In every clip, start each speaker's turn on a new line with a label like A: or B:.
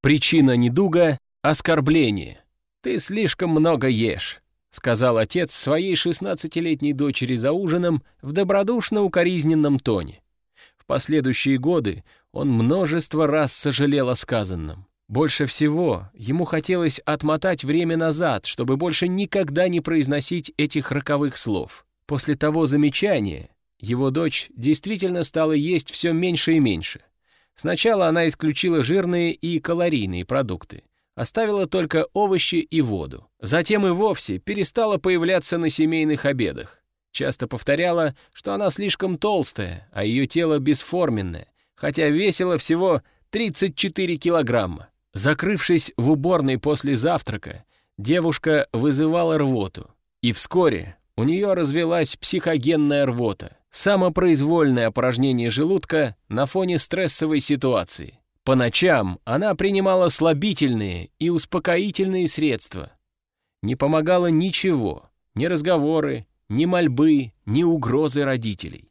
A: Причина недуга — оскорбление. «Ты слишком много ешь», — сказал отец своей 16-летней дочери за ужином в добродушно-укоризненном тоне. В последующие годы он множество раз сожалел о сказанном. Больше всего ему хотелось отмотать время назад, чтобы больше никогда не произносить этих роковых слов. После того замечания его дочь действительно стала есть все меньше и меньше. Сначала она исключила жирные и калорийные продукты, оставила только овощи и воду. Затем и вовсе перестала появляться на семейных обедах. Часто повторяла, что она слишком толстая, а ее тело бесформенное, хотя весило всего 34 килограмма. Закрывшись в уборной после завтрака, девушка вызывала рвоту. И вскоре у нее развелась психогенная рвота, самопроизвольное опорожнение желудка на фоне стрессовой ситуации. По ночам она принимала слабительные и успокоительные средства. Не помогало ничего, ни разговоры, ни мольбы, ни угрозы родителей.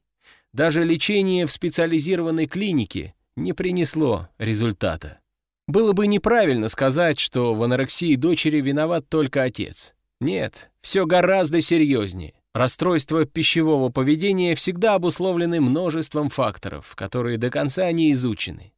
A: Даже лечение в специализированной клинике не принесло результата. Было бы неправильно сказать, что в анорексии дочери виноват только отец. Нет, все гораздо серьезнее. Расстройства пищевого поведения всегда обусловлены множеством факторов, которые до конца не изучены.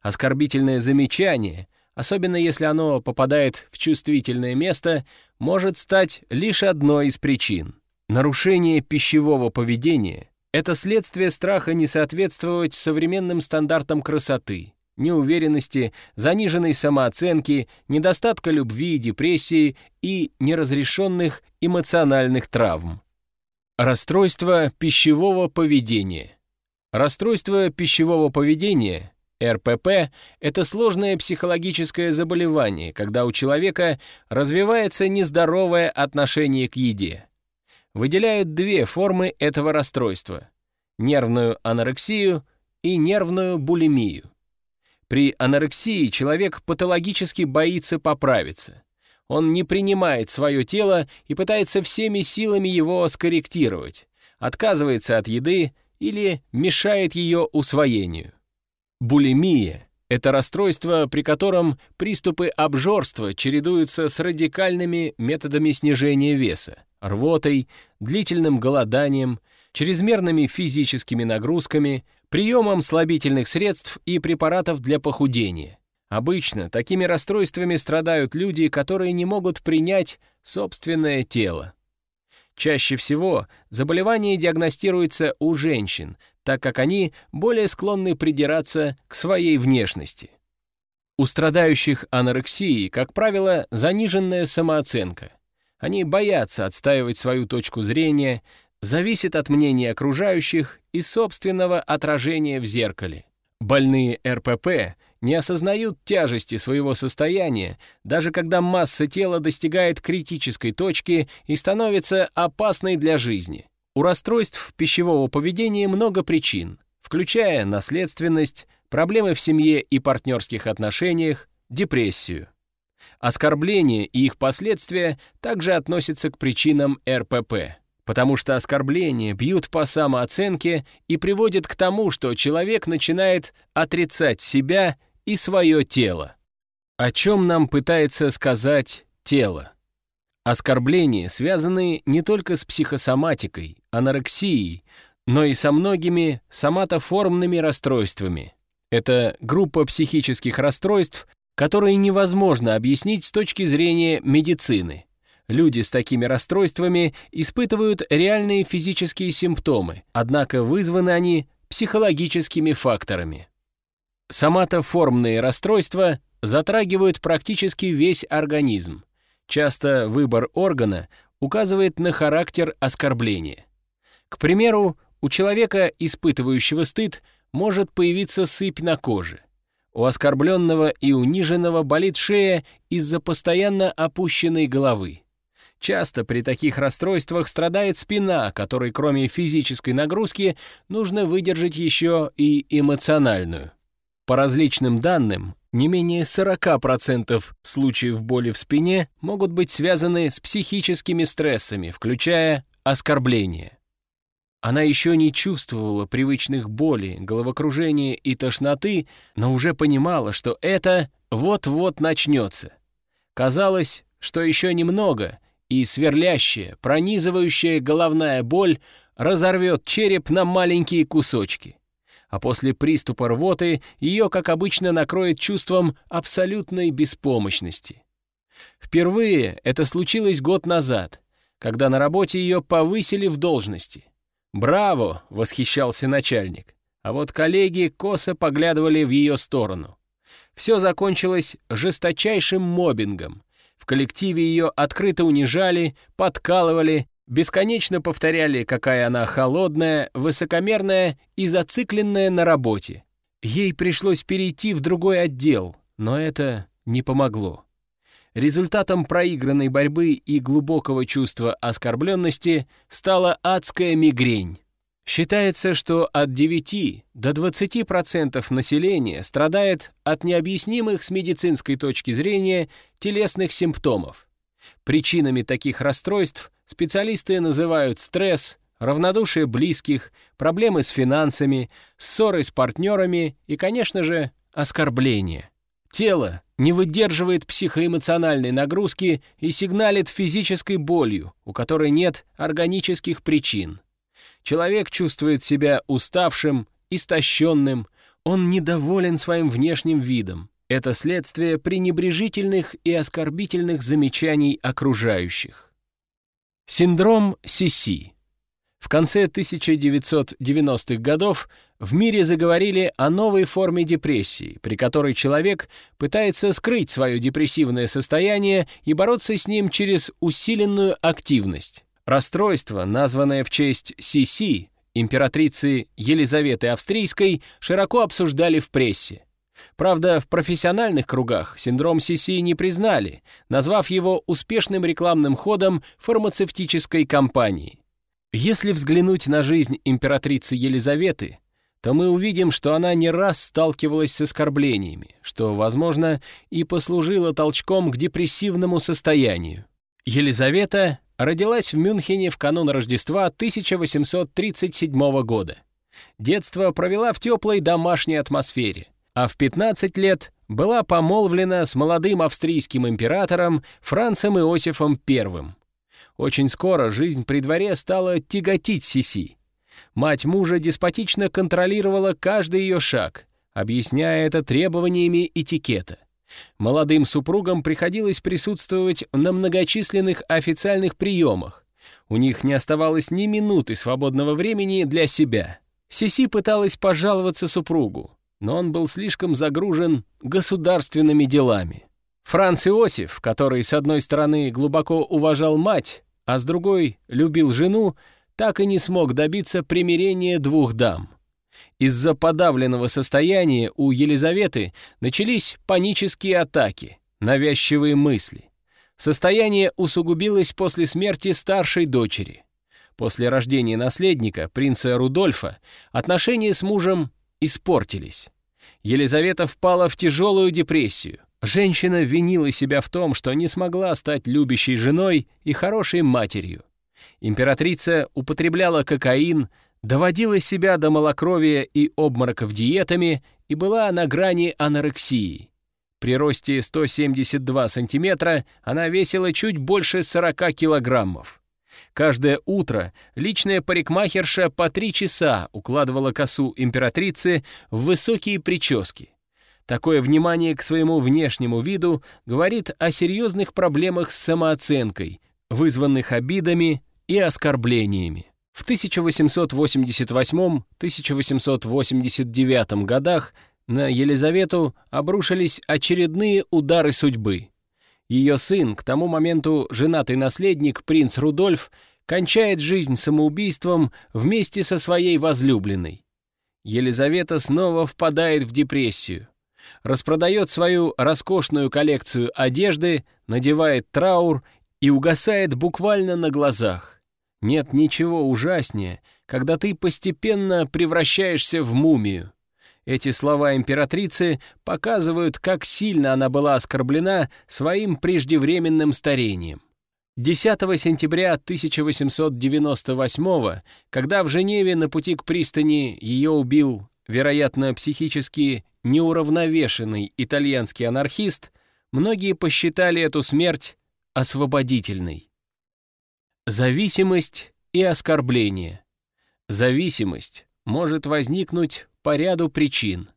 A: Оскорбительное замечание, особенно если оно попадает в чувствительное место, может стать лишь одной из причин. Нарушение пищевого поведения — это следствие страха не соответствовать современным стандартам красоты, неуверенности, заниженной самооценки, недостатка любви, депрессии и неразрешенных эмоциональных травм. Расстройство пищевого поведения. Расстройство пищевого поведения, РПП, это сложное психологическое заболевание, когда у человека развивается нездоровое отношение к еде. Выделяют две формы этого расстройства – нервную анорексию и нервную булимию. При анорексии человек патологически боится поправиться. Он не принимает свое тело и пытается всеми силами его скорректировать, отказывается от еды или мешает ее усвоению. Булимия — это расстройство, при котором приступы обжорства чередуются с радикальными методами снижения веса, рвотой, длительным голоданием, чрезмерными физическими нагрузками, приемом слабительных средств и препаратов для похудения. Обычно такими расстройствами страдают люди, которые не могут принять собственное тело. Чаще всего заболевание диагностируется у женщин, так как они более склонны придираться к своей внешности. У страдающих анорексией, как правило, заниженная самооценка. Они боятся отстаивать свою точку зрения, зависят от мнения окружающих и собственного отражения в зеркале. Больные РПП не осознают тяжести своего состояния, даже когда масса тела достигает критической точки и становится опасной для жизни. У расстройств пищевого поведения много причин, включая наследственность, проблемы в семье и партнерских отношениях, депрессию. Оскорбления и их последствия также относятся к причинам РПП, потому что оскорбления бьют по самооценке и приводят к тому, что человек начинает отрицать себя и свое тело. О чем нам пытается сказать тело? Оскорбления связаны не только с психосоматикой, анорексией, но и со многими соматоформными расстройствами. Это группа психических расстройств, которые невозможно объяснить с точки зрения медицины. Люди с такими расстройствами испытывают реальные физические симптомы, однако вызваны они психологическими факторами. Соматоформные расстройства затрагивают практически весь организм. Часто выбор органа указывает на характер оскорбления. К примеру, у человека, испытывающего стыд, может появиться сыпь на коже. У оскорбленного и униженного болит шея из-за постоянно опущенной головы. Часто при таких расстройствах страдает спина, которой кроме физической нагрузки нужно выдержать еще и эмоциональную. По различным данным, не менее 40% случаев боли в спине могут быть связаны с психическими стрессами, включая оскорбление. Она еще не чувствовала привычных болей, головокружения и тошноты, но уже понимала, что это вот-вот начнется. Казалось, что еще немного, и сверлящая, пронизывающая головная боль разорвет череп на маленькие кусочки. А после приступа рвоты ее, как обычно, накроет чувством абсолютной беспомощности. Впервые это случилось год назад, когда на работе ее повысили в должности. «Браво!» — восхищался начальник. А вот коллеги косо поглядывали в ее сторону. Все закончилось жесточайшим мобингом. В коллективе ее открыто унижали, подкалывали, бесконечно повторяли, какая она холодная, высокомерная и зацикленная на работе. Ей пришлось перейти в другой отдел, но это не помогло. Результатом проигранной борьбы и глубокого чувства оскорбленности стала адская мигрень. Считается, что от 9 до 20% населения страдает от необъяснимых с медицинской точки зрения телесных симптомов. Причинами таких расстройств специалисты называют стресс, равнодушие близких, проблемы с финансами, ссоры с партнерами и, конечно же, оскорбления. Тело не выдерживает психоэмоциональной нагрузки и сигналит физической болью, у которой нет органических причин. Человек чувствует себя уставшим, истощенным, он недоволен своим внешним видом. Это следствие пренебрежительных и оскорбительных замечаний окружающих. Синдром Сиси. В конце 1990-х годов в мире заговорили о новой форме депрессии, при которой человек пытается скрыть свое депрессивное состояние и бороться с ним через усиленную активность. Расстройство, названное в честь Сиси, императрицы Елизаветы Австрийской, широко обсуждали в прессе. Правда, в профессиональных кругах синдром Сиси не признали, назвав его успешным рекламным ходом фармацевтической компании. Если взглянуть на жизнь императрицы Елизаветы, то мы увидим, что она не раз сталкивалась с оскорблениями, что, возможно, и послужило толчком к депрессивному состоянию. Елизавета родилась в Мюнхене в канун Рождества 1837 года. Детство провела в теплой домашней атмосфере, а в 15 лет была помолвлена с молодым австрийским императором Францем Иосифом I. Очень скоро жизнь при дворе стала тяготить Сиси. Мать мужа деспотично контролировала каждый ее шаг, объясняя это требованиями этикета. Молодым супругам приходилось присутствовать на многочисленных официальных приемах. У них не оставалось ни минуты свободного времени для себя. Сиси пыталась пожаловаться супругу, но он был слишком загружен государственными делами. Франц Иосиф, который, с одной стороны, глубоко уважал мать, а с другой любил жену, так и не смог добиться примирения двух дам. Из-за подавленного состояния у Елизаветы начались панические атаки, навязчивые мысли. Состояние усугубилось после смерти старшей дочери. После рождения наследника, принца Рудольфа, отношения с мужем испортились. Елизавета впала в тяжелую депрессию. Женщина винила себя в том, что не смогла стать любящей женой и хорошей матерью. Императрица употребляла кокаин, доводила себя до малокровия и обмороков диетами и была на грани анорексии. При росте 172 сантиметра она весила чуть больше 40 килограммов. Каждое утро личная парикмахерша по три часа укладывала косу императрицы в высокие прически. Такое внимание к своему внешнему виду говорит о серьезных проблемах с самооценкой, вызванных обидами и оскорблениями. В 1888-1889 годах на Елизавету обрушились очередные удары судьбы. Ее сын, к тому моменту женатый наследник, принц Рудольф, кончает жизнь самоубийством вместе со своей возлюбленной. Елизавета снова впадает в депрессию. Распродает свою роскошную коллекцию одежды, надевает траур и угасает буквально на глазах. Нет ничего ужаснее, когда ты постепенно превращаешься в мумию. Эти слова императрицы показывают, как сильно она была оскорблена своим преждевременным старением. 10 сентября 1898 когда в Женеве на пути к пристани ее убил, вероятно, психически неуравновешенный итальянский анархист, многие посчитали эту смерть освободительной. Зависимость и оскорбление. Зависимость может возникнуть по ряду причин.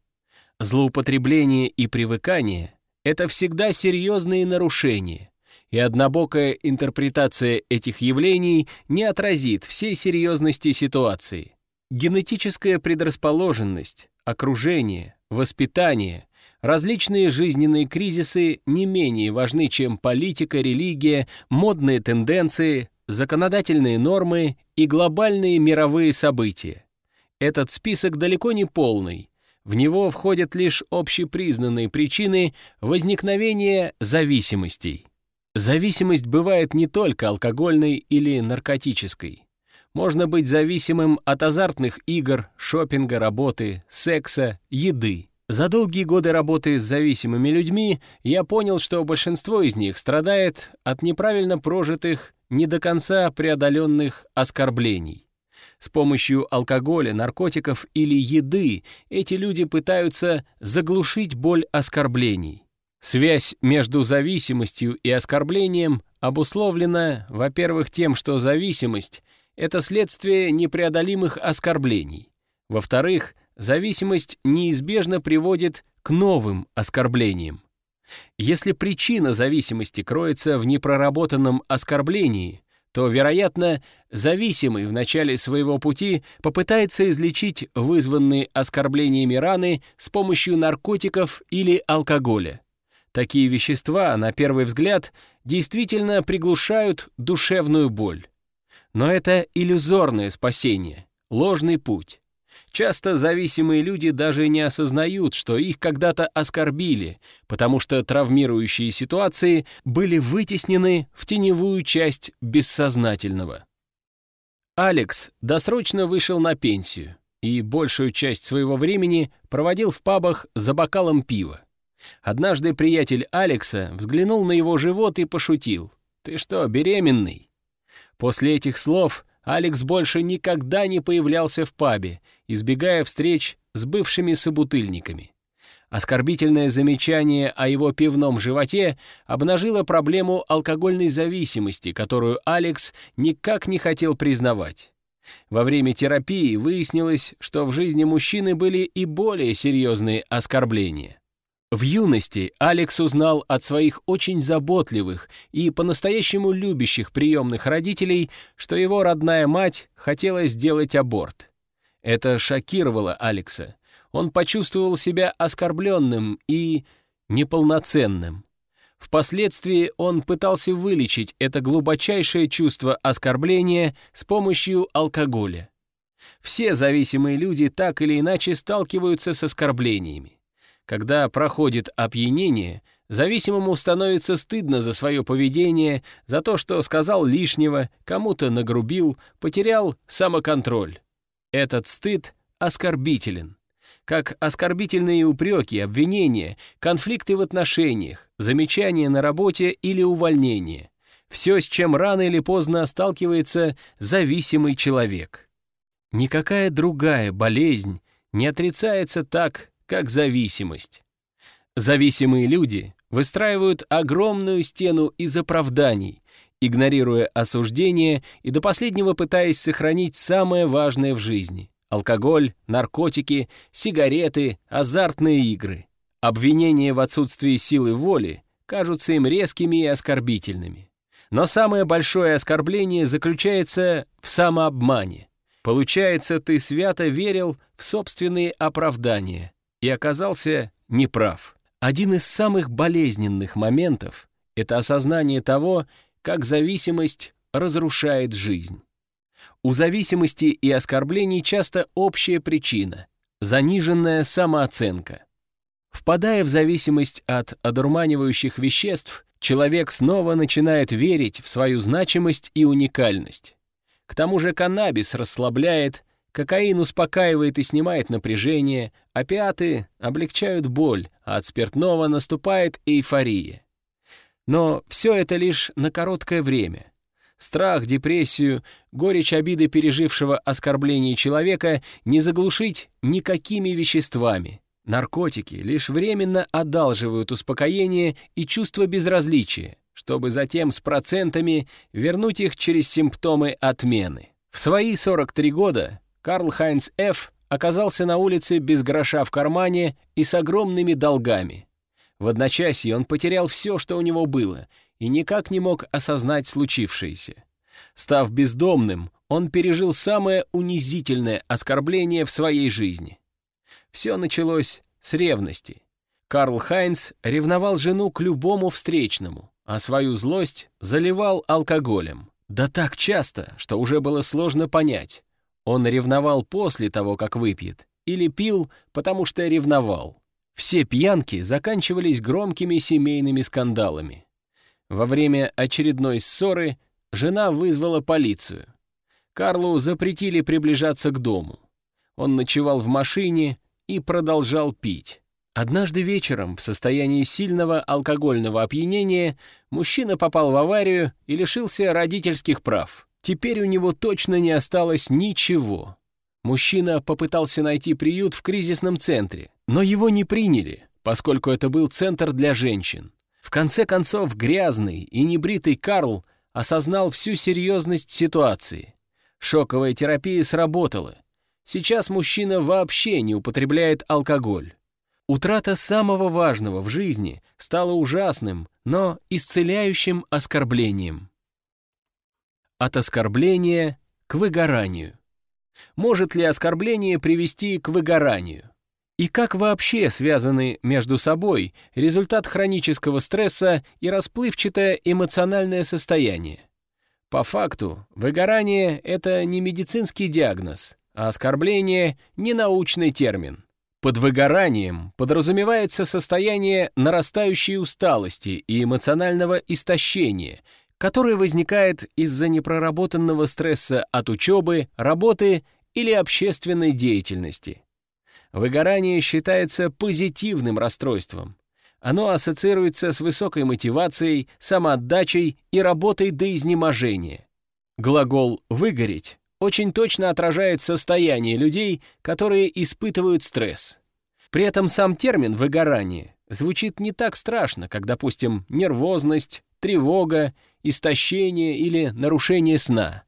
A: Злоупотребление и привыкание — это всегда серьезные нарушения, и однобокая интерпретация этих явлений не отразит всей серьезности ситуации. Генетическая предрасположенность, окружение, воспитание, различные жизненные кризисы не менее важны, чем политика, религия, модные тенденции, законодательные нормы и глобальные мировые события. Этот список далеко не полный. В него входят лишь общепризнанные причины возникновения зависимостей. Зависимость бывает не только алкогольной или наркотической. Можно быть зависимым от азартных игр, шопинга, работы, секса, еды. За долгие годы работы с зависимыми людьми я понял, что большинство из них страдает от неправильно прожитых, не до конца преодоленных оскорблений. С помощью алкоголя, наркотиков или еды эти люди пытаются заглушить боль оскорблений. Связь между зависимостью и оскорблением обусловлена, во-первых, тем, что зависимость — это следствие непреодолимых оскорблений. Во-вторых, зависимость неизбежно приводит к новым оскорблениям. Если причина зависимости кроется в непроработанном оскорблении, то, вероятно, зависимый в начале своего пути попытается излечить вызванные оскорблениями раны с помощью наркотиков или алкоголя. Такие вещества, на первый взгляд, действительно приглушают душевную боль. Но это иллюзорное спасение, ложный путь. Часто зависимые люди даже не осознают, что их когда-то оскорбили, потому что травмирующие ситуации были вытеснены в теневую часть бессознательного. Алекс досрочно вышел на пенсию и большую часть своего времени проводил в пабах за бокалом пива. Однажды приятель Алекса взглянул на его живот и пошутил. «Ты что, беременный?» После этих слов Алекс больше никогда не появлялся в пабе, избегая встреч с бывшими собутыльниками. Оскорбительное замечание о его пивном животе обнажило проблему алкогольной зависимости, которую Алекс никак не хотел признавать. Во время терапии выяснилось, что в жизни мужчины были и более серьезные оскорбления. В юности Алекс узнал от своих очень заботливых и по-настоящему любящих приемных родителей, что его родная мать хотела сделать аборт. Это шокировало Алекса. Он почувствовал себя оскорбленным и неполноценным. Впоследствии он пытался вылечить это глубочайшее чувство оскорбления с помощью алкоголя. Все зависимые люди так или иначе сталкиваются с оскорблениями. Когда проходит опьянение, зависимому становится стыдно за свое поведение, за то, что сказал лишнего, кому-то нагрубил, потерял самоконтроль. Этот стыд оскорбителен. Как оскорбительные упреки, обвинения, конфликты в отношениях, замечания на работе или увольнение. Все, с чем рано или поздно сталкивается зависимый человек. Никакая другая болезнь не отрицается так, как зависимость. Зависимые люди выстраивают огромную стену из оправданий, игнорируя осуждение и до последнего пытаясь сохранить самое важное в жизни — алкоголь, наркотики, сигареты, азартные игры. Обвинения в отсутствии силы воли кажутся им резкими и оскорбительными. Но самое большое оскорбление заключается в самообмане. Получается, ты свято верил в собственные оправдания, и оказался неправ. Один из самых болезненных моментов — это осознание того, как зависимость разрушает жизнь. У зависимости и оскорблений часто общая причина — заниженная самооценка. Впадая в зависимость от одурманивающих веществ, человек снова начинает верить в свою значимость и уникальность. К тому же каннабис расслабляет, Кокаин успокаивает и снимает напряжение, опиаты облегчают боль, а от спиртного наступает эйфория. Но все это лишь на короткое время. Страх, депрессию, горечь обиды пережившего оскорбление человека не заглушить никакими веществами. Наркотики лишь временно одалживают успокоение и чувство безразличия, чтобы затем с процентами вернуть их через симптомы отмены. В свои 43 года Карл Хайнц Ф. оказался на улице без гроша в кармане и с огромными долгами. В одночасье он потерял все, что у него было, и никак не мог осознать случившееся. Став бездомным, он пережил самое унизительное оскорбление в своей жизни. Все началось с ревности. Карл Хайнц ревновал жену к любому встречному, а свою злость заливал алкоголем. Да так часто, что уже было сложно понять, он ревновал после того, как выпьет, или пил, потому что ревновал. Все пьянки заканчивались громкими семейными скандалами. Во время очередной ссоры жена вызвала полицию. Карлу запретили приближаться к дому. Он ночевал в машине и продолжал пить. Однажды вечером в состоянии сильного алкогольного опьянения мужчина попал в аварию и лишился родительских прав. Теперь у него точно не осталось ничего. Мужчина попытался найти приют в кризисном центре, но его не приняли, поскольку это был центр для женщин. В конце концов, грязный и небритый Карл осознал всю серьезность ситуации. Шоковая терапия сработала. Сейчас мужчина вообще не употребляет алкоголь. Утрата самого важного в жизни стала ужасным, но исцеляющим оскорблением. От оскорбления к выгоранию. Может ли оскорбление привести к выгоранию? И как вообще связаны между собой результат хронического стресса и расплывчатое эмоциональное состояние? По факту, выгорание — это не медицинский диагноз, а оскорбление — не научный термин. Под выгоранием подразумевается состояние нарастающей усталости и эмоционального истощения, которое возникает из-за непроработанного стресса от учебы, работы или общественной деятельности. Выгорание считается позитивным расстройством. Оно ассоциируется с высокой мотивацией, самоотдачей и работой до изнеможения. Глагол «выгореть» очень точно отражает состояние людей, которые испытывают стресс. При этом сам термин «выгорание» звучит не так страшно, как, допустим, нервозность, тревога, истощение или нарушение сна.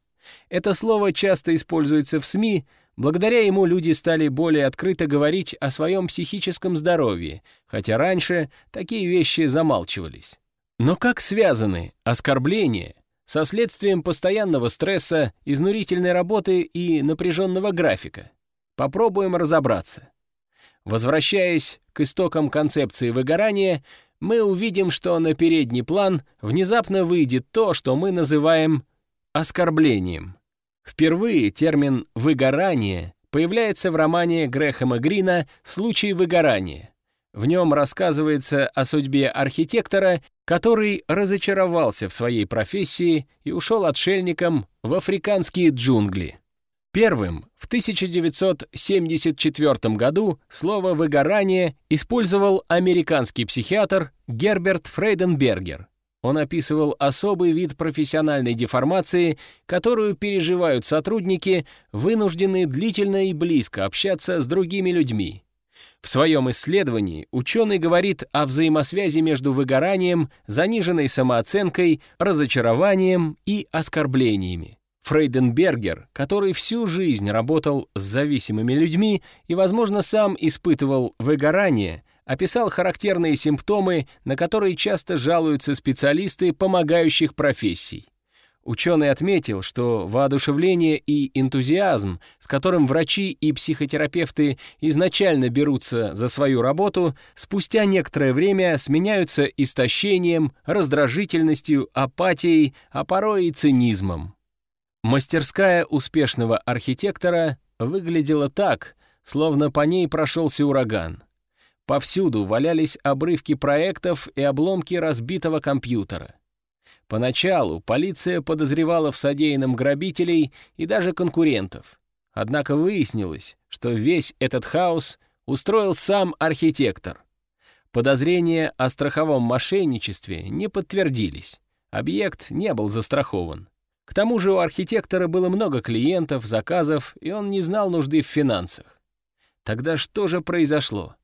A: Это слово часто используется в СМИ, Благодаря ему люди стали более открыто говорить о своем психическом здоровье, хотя раньше такие вещи замалчивались. Но как связаны оскорбления со следствием постоянного стресса, изнурительной работы и напряженного графика? Попробуем разобраться. Возвращаясь к истокам концепции выгорания, мы увидим, что на передний план внезапно выйдет то, что мы называем оскорблением. Впервые термин «выгорание» появляется в романе Грэхэма Грина «Случай выгорания». В нем рассказывается о судьбе архитектора, который разочаровался в своей профессии и ушел отшельником в африканские джунгли. Первым в 1974 году слово «выгорание» использовал американский психиатр Герберт Фрейденбергер. Он описывал особый вид профессиональной деформации, которую переживают сотрудники, вынужденные длительно и близко общаться с другими людьми. В своем исследовании ученый говорит о взаимосвязи между выгоранием, заниженной самооценкой, разочарованием и оскорблениями. Фрейденбергер, который всю жизнь работал с зависимыми людьми и, возможно, сам испытывал выгорание, описал характерные симптомы, на которые часто жалуются специалисты помогающих профессий. Ученый отметил, что воодушевление и энтузиазм, с которым врачи и психотерапевты изначально берутся за свою работу, спустя некоторое время сменяются истощением, раздражительностью, апатией, а порой и цинизмом. Мастерская успешного архитектора выглядела так, словно по ней прошелся ураган. Повсюду валялись обрывки проектов и обломки разбитого компьютера. Поначалу полиция подозревала в содеянном грабителей и даже конкурентов. Однако выяснилось, что весь этот хаос устроил сам архитектор. Подозрения о страховом мошенничестве не подтвердились. Объект не был застрахован. К тому же у архитектора было много клиентов, заказов, и он не знал нужды в финансах. Тогда что же произошло?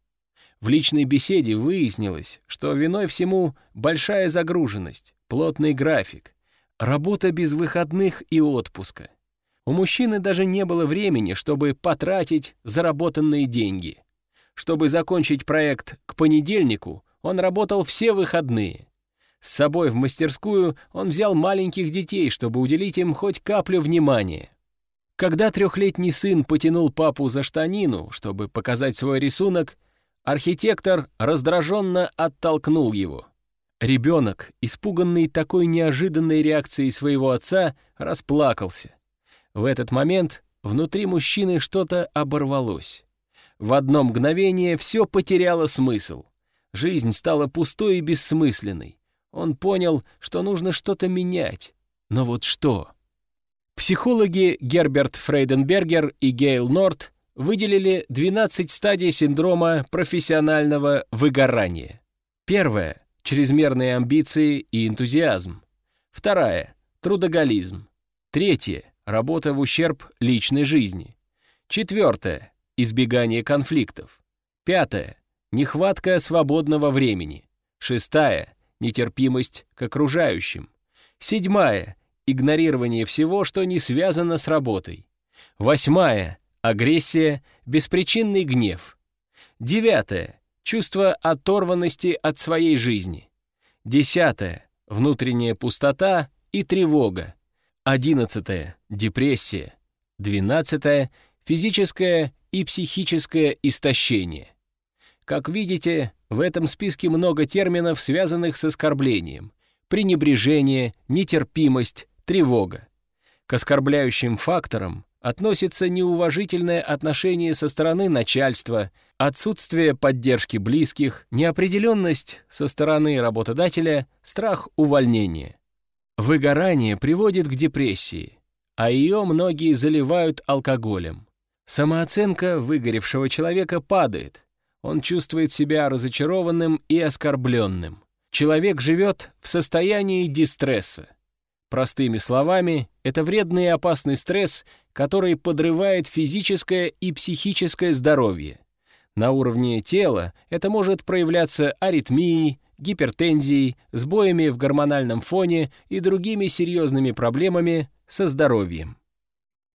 A: В личной беседе выяснилось, что виной всему большая загруженность, плотный график, работа без выходных и отпуска. У мужчины даже не было времени, чтобы потратить заработанные деньги. Чтобы закончить проект к понедельнику, он работал все выходные. С собой в мастерскую он взял маленьких детей, чтобы уделить им хоть каплю внимания. Когда трехлетний сын потянул папу за штанину, чтобы показать свой рисунок, архитектор раздраженно оттолкнул его. Ребенок, испуганный такой неожиданной реакцией своего отца, расплакался. В этот момент внутри мужчины что-то оборвалось. В одно мгновение все потеряло смысл. Жизнь стала пустой и бессмысленной. Он понял, что нужно что-то менять. Но вот что? Психологи Герберт Фрейденбергер и Гейл Норт выделили 12 стадий синдрома профессионального выгорания. Первая — чрезмерные амбиции и энтузиазм. Вторая — трудоголизм. Третья — работа в ущерб личной жизни. Четвертое — избегание конфликтов. Пятое — нехватка свободного времени. Шестая — нетерпимость к окружающим. Седьмая игнорирование всего, что не связано с работой. Восьмая — агрессия, беспричинный гнев. Девятое — чувство оторванности от своей жизни. Десятое — внутренняя пустота и тревога. Одиннадцатое — депрессия. Двенадцатое — физическое и психическое истощение. Как видите, в этом списке много терминов, связанных с оскорблением. Пренебрежение, нетерпимость, тревога. К оскорбляющим факторам относится неуважительное отношение со стороны начальства, отсутствие поддержки близких, неопределенность со стороны работодателя, страх увольнения. Выгорание приводит к депрессии, а ее многие заливают алкоголем. Самооценка выгоревшего человека падает. Он чувствует себя разочарованным и оскорбленным. Человек живет в состоянии дистресса. Простыми словами, это вредный и опасный стресс, который подрывает физическое и психическое здоровье. На уровне тела это может проявляться аритмией, гипертензией, сбоями в гормональном фоне и другими серьезными проблемами со здоровьем.